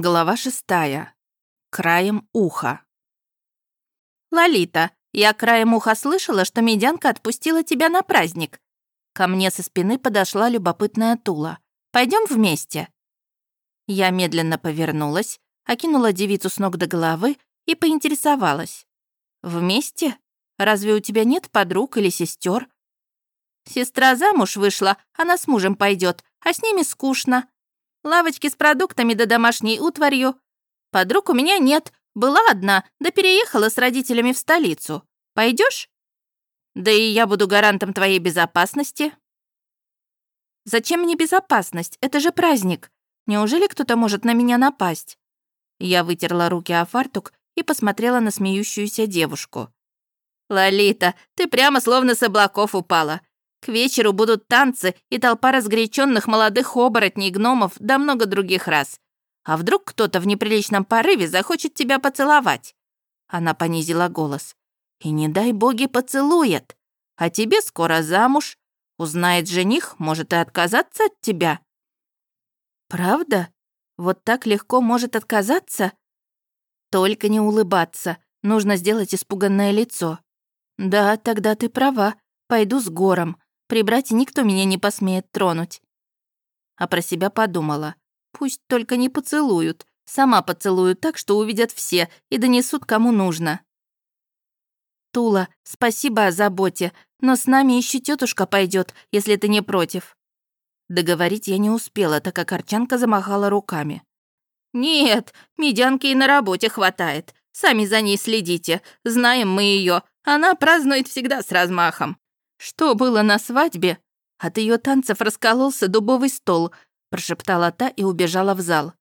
Глава шестая. Краем уха. «Лолита, я краем уха слышала, что медянка отпустила тебя на праздник». Ко мне со спины подошла любопытная Тула. Пойдем вместе?» Я медленно повернулась, окинула девицу с ног до головы и поинтересовалась. «Вместе? Разве у тебя нет подруг или сестер? «Сестра замуж вышла, она с мужем пойдет, а с ними скучно. Лавочки с продуктами да домашней утварью. Подруг у меня нет, была одна, да переехала с родителями в столицу. Пойдешь? Да и я буду гарантом твоей безопасности. Зачем мне безопасность? Это же праздник. Неужели кто-то может на меня напасть? Я вытерла руки о фартук и посмотрела на смеющуюся девушку. «Лолита, ты прямо словно с облаков упала. К вечеру будут танцы и толпа разгоряченных молодых оборотней, гномов, да много других раз. А вдруг кто-то в неприличном порыве захочет тебя поцеловать?» Она понизила голос. «И не дай боги поцелует. А тебе скоро замуж. Узнает жених, может и отказаться от тебя». «Правда? Вот так легко может отказаться?» «Только не улыбаться. Нужно сделать испуганное лицо». «Да, тогда ты права. Пойду с гором. Прибрать никто меня не посмеет тронуть. А про себя подумала. Пусть только не поцелуют. Сама поцелую так, что увидят все и донесут кому нужно. Тула, спасибо о заботе, но с нами еще тетушка пойдет, если ты не против. Договорить я не успела, так как Арчанка замахала руками. «Нет, медянки и на работе хватает. Сами за ней следите. Знаем мы ее. Она празднует всегда с размахом. «Что было на свадьбе?» От ее танцев раскололся дубовый стол, прошептала та и убежала в зал.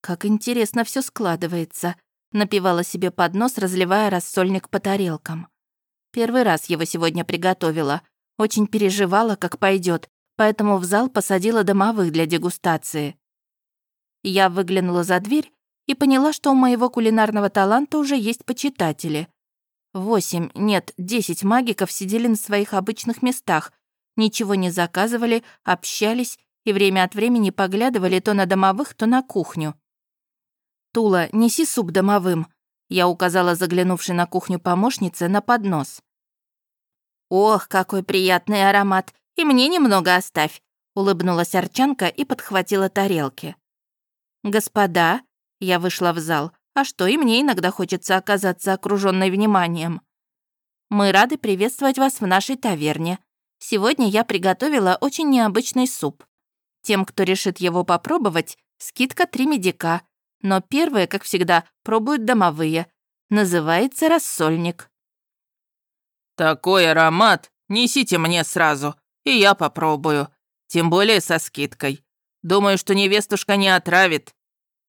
«Как интересно все складывается», — напивала себе под нос, разливая рассольник по тарелкам. Первый раз его сегодня приготовила. Очень переживала, как пойдет, поэтому в зал посадила домовых для дегустации. Я выглянула за дверь и поняла, что у моего кулинарного таланта уже есть почитатели. Восемь, нет, десять магиков сидели на своих обычных местах, ничего не заказывали, общались и время от времени поглядывали то на домовых, то на кухню. «Тула, неси суп домовым», — я указала заглянувшей на кухню помощнице на поднос. «Ох, какой приятный аромат! И мне немного оставь!» — улыбнулась Арчанка и подхватила тарелки. «Господа», — я вышла в зал, а что, и мне иногда хочется оказаться окружённой вниманием. Мы рады приветствовать вас в нашей таверне. Сегодня я приготовила очень необычный суп. Тем, кто решит его попробовать, скидка 3 медика. Но первые, как всегда, пробуют домовые. Называется рассольник. «Такой аромат! Несите мне сразу, и я попробую. Тем более со скидкой. Думаю, что невестушка не отравит.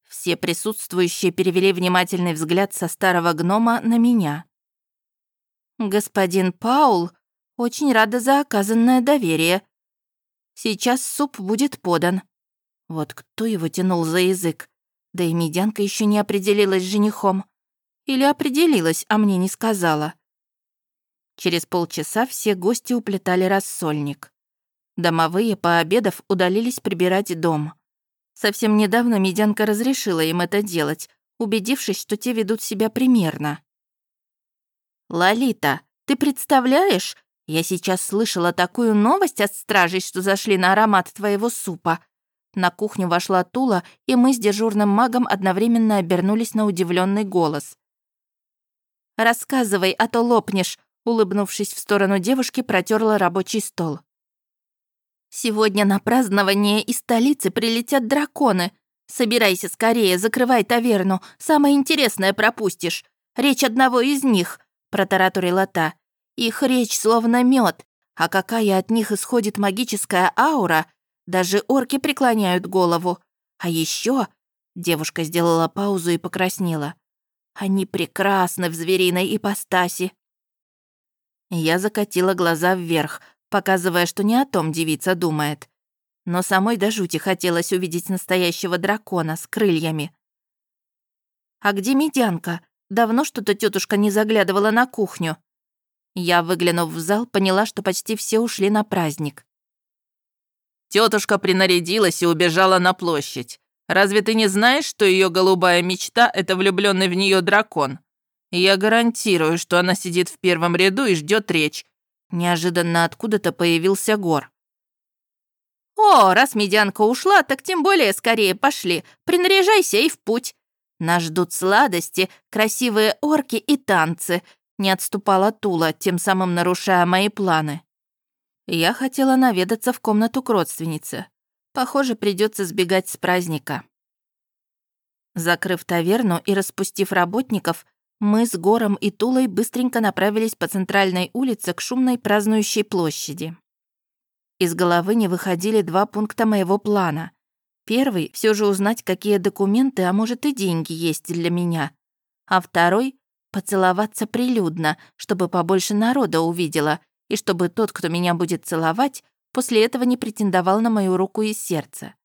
Все присутствующие перевели внимательный взгляд со старого гнома на меня. «Господин Паул, очень рада за оказанное доверие. Сейчас суп будет подан». Вот кто его тянул за язык? Да и медянка еще не определилась с женихом. Или определилась, а мне не сказала. Через полчаса все гости уплетали рассольник. Домовые, пообедав, удалились прибирать дом. Совсем недавно медянка разрешила им это делать, убедившись, что те ведут себя примерно. «Лолита, ты представляешь? Я сейчас слышала такую новость от стражей, что зашли на аромат твоего супа». На кухню вошла Тула, и мы с дежурным магом одновременно обернулись на удивленный голос. «Рассказывай, а то лопнешь», улыбнувшись в сторону девушки, протерла рабочий стол. Сегодня на празднование из столицы прилетят драконы. Собирайся скорее, закрывай таверну, самое интересное пропустишь. Речь одного из них», — протараторила та. «Их речь словно мед, а какая от них исходит магическая аура, даже орки преклоняют голову. А еще девушка сделала паузу и покраснела. «Они прекрасны в звериной ипостаси». Я закатила глаза вверх, показывая, что не о том девица думает. Но самой до жути хотелось увидеть настоящего дракона с крыльями. «А где медянка? Давно что-то тетушка не заглядывала на кухню». Я, выглянув в зал, поняла, что почти все ушли на праздник. Тетушка принарядилась и убежала на площадь. Разве ты не знаешь, что ее голубая мечта — это влюбленный в нее дракон? Я гарантирую, что она сидит в первом ряду и ждет речь. Неожиданно откуда-то появился Гор. «О, раз медянка ушла, так тем более скорее пошли. Принаряжайся и в путь. Нас ждут сладости, красивые орки и танцы», — не отступала Тула, тем самым нарушая мои планы. Я хотела наведаться в комнату к родственнице. Похоже, придется сбегать с праздника. Закрыв таверну и распустив работников, мы с Гором и Тулой быстренько направились по центральной улице к шумной празднующей площади. Из головы не выходили два пункта моего плана. Первый — все же узнать, какие документы, а может и деньги есть для меня. А второй — поцеловаться прилюдно, чтобы побольше народа увидела, и чтобы тот, кто меня будет целовать, после этого не претендовал на мою руку и сердце.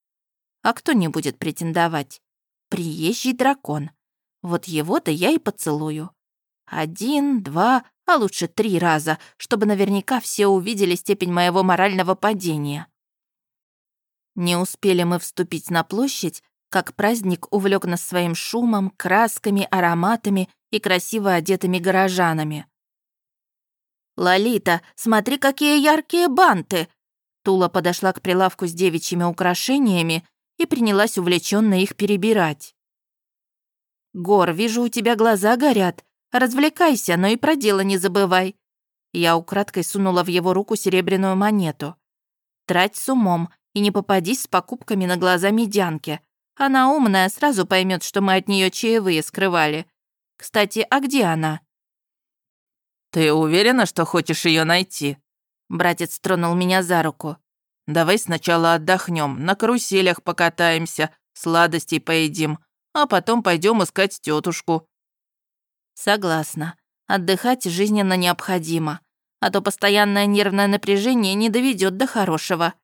А кто не будет претендовать? Приезжий дракон. Вот его-то я и поцелую. Один, два, а лучше три раза, чтобы наверняка все увидели степень моего морального падения. Не успели мы вступить на площадь, как праздник увлек нас своим шумом, красками, ароматами и красиво одетыми горожанами. «Лолита, смотри, какие яркие банты!» Тула подошла к прилавку с девичьими украшениями и принялась увлеченно их перебирать. «Гор, вижу, у тебя глаза горят. Развлекайся, но и про дело не забывай». Я украдкой сунула в его руку серебряную монету. «Трать с умом и не попадись с покупками на глаза медянке. Она умная, сразу поймет, что мы от нее чаевые скрывали. Кстати, а где она?» «Ты уверена, что хочешь ее найти?» Братец тронул меня за руку. «Давай сначала отдохнем, на каруселях покатаемся, сладостей поедим, а потом пойдем искать тетушку. Согласна. Отдыхать жизненно необходимо, а то постоянное нервное напряжение не доведет до хорошего.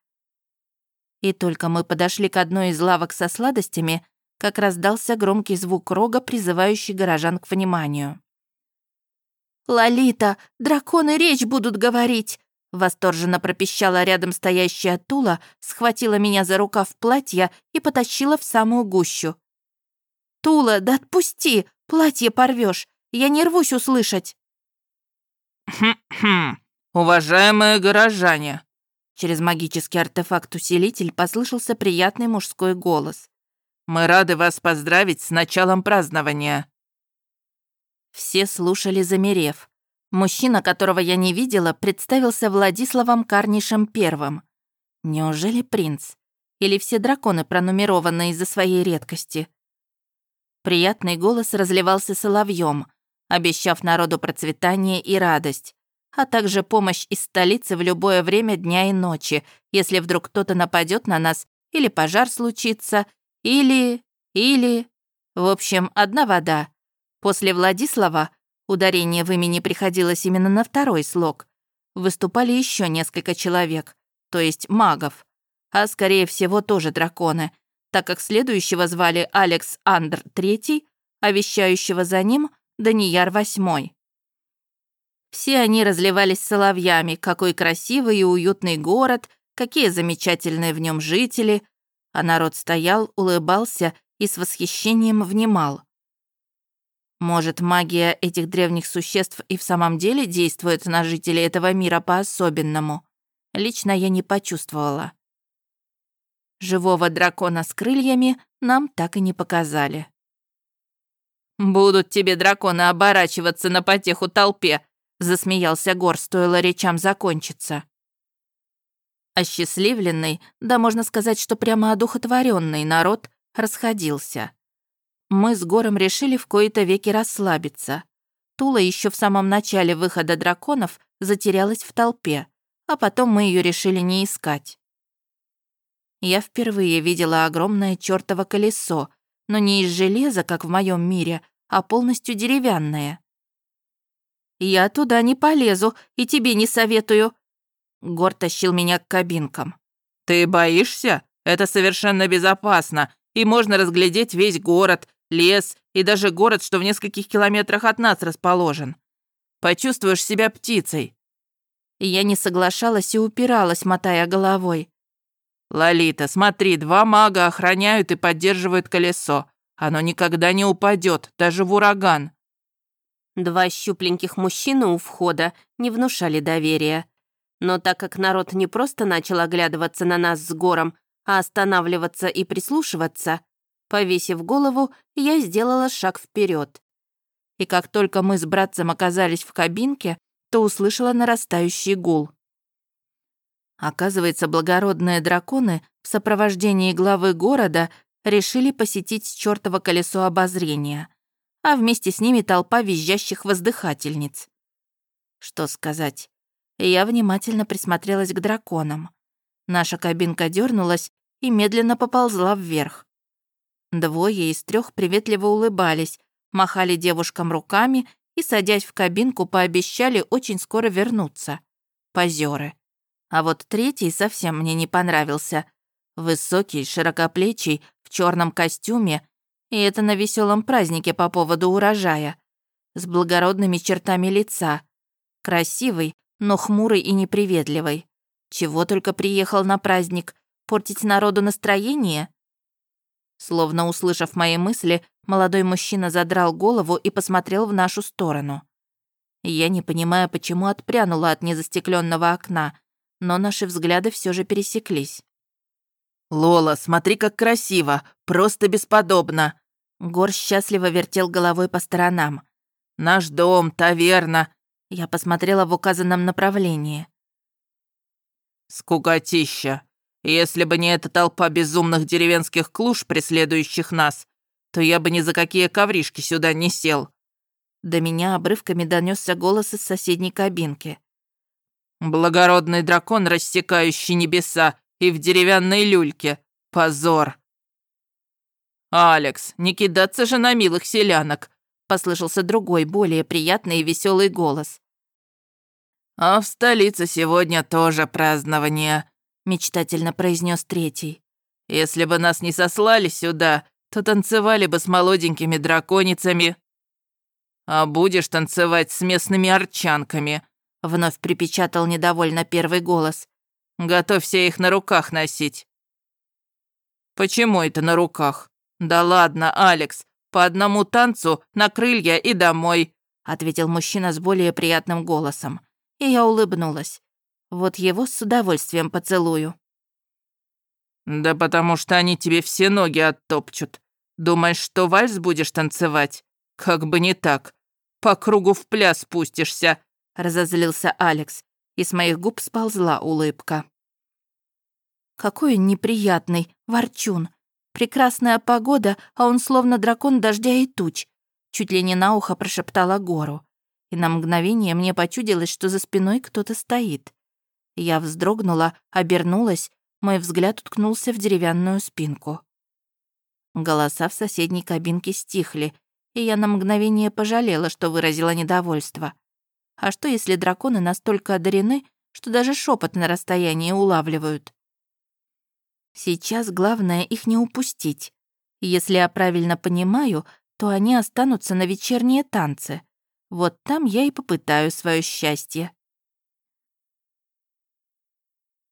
И только мы подошли к одной из лавок со сладостями, как раздался громкий звук рога, призывающий горожан к вниманию. «Лолита, драконы речь будут говорить!» Восторженно пропищала рядом стоящая Тула, схватила меня за рукав платья и потащила в самую гущу. «Тула, да отпусти! Платье порвешь! Я не рвусь услышать!» «Хм-хм, уважаемые горожане!» Через магический артефакт-усилитель послышался приятный мужской голос. «Мы рады вас поздравить с началом празднования!» Все слушали, замерев. Мужчина, которого я не видела, представился Владиславом Карнишем Первым. Неужели принц? Или все драконы пронумерованы из-за своей редкости? Приятный голос разливался соловьем, обещав народу процветание и радость, а также помощь из столицы в любое время дня и ночи, если вдруг кто-то нападет на нас, или пожар случится, или... или... В общем, одна вода. После Владислава ударение в имени приходилось именно на второй слог. Выступали еще несколько человек, то есть магов, а скорее всего тоже драконы, так как следующего звали Алекс Андр III, а вещающего за ним Данияр VIII. Все они разливались соловьями, какой красивый и уютный город, какие замечательные в нем жители, а народ стоял, улыбался и с восхищением внимал. Может, магия этих древних существ и в самом деле действует на жителей этого мира по-особенному? Лично я не почувствовала. Живого дракона с крыльями нам так и не показали. «Будут тебе драконы оборачиваться на потеху толпе», засмеялся Гор, стоило речам закончиться. Осчастливленный, да можно сказать, что прямо одухотворенный народ расходился. Мы с Гором решили в кои-то веки расслабиться. Тула еще в самом начале выхода драконов затерялась в толпе, а потом мы ее решили не искать. Я впервые видела огромное чёртово колесо, но не из железа, как в моем мире, а полностью деревянное. «Я туда не полезу и тебе не советую». Гор тащил меня к кабинкам. «Ты боишься? Это совершенно безопасно, и можно разглядеть весь город, лес и даже город, что в нескольких километрах от нас расположен. Почувствуешь себя птицей». Я не соглашалась и упиралась, мотая головой. «Лолита, смотри, два мага охраняют и поддерживают колесо. Оно никогда не упадет, даже в ураган». Два щупленьких мужчины у входа не внушали доверия. Но так как народ не просто начал оглядываться на нас с гором, а останавливаться и прислушиваться, повесив голову, я сделала шаг вперед. И как только мы с братцем оказались в кабинке, то услышала нарастающий гул. Оказывается, благородные драконы в сопровождении главы города решили посетить чёртово колесо обозрения, а вместе с ними толпа визжащих воздыхательниц. Что сказать? Я внимательно присмотрелась к драконам. Наша кабинка дернулась и медленно поползла вверх. Двое из трех приветливо улыбались, махали девушкам руками и, садясь в кабинку, пообещали очень скоро вернуться. Позеры. А вот третий совсем мне не понравился. Высокий, широкоплечий, в черном костюме, и это на веселом празднике по поводу урожая. С благородными чертами лица. Красивый, но хмурый и неприветливый. Чего только приехал на праздник? Портить народу настроение? Словно услышав мои мысли, молодой мужчина задрал голову и посмотрел в нашу сторону. Я не понимаю, почему отпрянула от незастекленного окна, но наши взгляды все же пересеклись. «Лола, смотри, как красиво! Просто бесподобно!» Гор счастливо вертел головой по сторонам. «Наш дом, таверна!» Я посмотрела в указанном направлении. «Скукотища! Если бы не эта толпа безумных деревенских клуш, преследующих нас, то я бы ни за какие ковришки сюда не сел». До меня обрывками донесся голос из соседней кабинки. Благородный дракон, рассекающий небеса, и в деревянной люльке. Позор. «Алекс, не кидаться же на милых селянок», — послышался другой, более приятный и веселый голос. «А в столице сегодня тоже празднование», — мечтательно произнес третий. «Если бы нас не сослали сюда, то танцевали бы с молоденькими драконицами. А будешь танцевать с местными арчанками, Вновь припечатал недовольно первый голос. «Готовься их на руках носить». «Почему это на руках?» «Да ладно, Алекс, по одному танцу на крылья и домой», ответил мужчина с более приятным голосом. И я улыбнулась. Вот его с удовольствием поцелую. «Да потому что они тебе все ноги оттопчут. Думаешь, что вальс будешь танцевать? Как бы не так. По кругу в пляс спустишься, разозлился Алекс, и с моих губ сползла улыбка. Какой неприятный, ворчун. Прекрасная погода, а он словно дракон дождя и туч. Чуть ли не на ухо прошептала гору. И на мгновение мне почудилось, что за спиной кто-то стоит. Я вздрогнула, обернулась, мой взгляд уткнулся в деревянную спинку. Голоса в соседней кабинке стихли, и я на мгновение пожалела, что выразила недовольство. А что, если драконы настолько одарены, что даже шепот на расстоянии улавливают? Сейчас главное их не упустить. Если я правильно понимаю, то они останутся на вечерние танцы. Вот там я и попытаю свое счастье.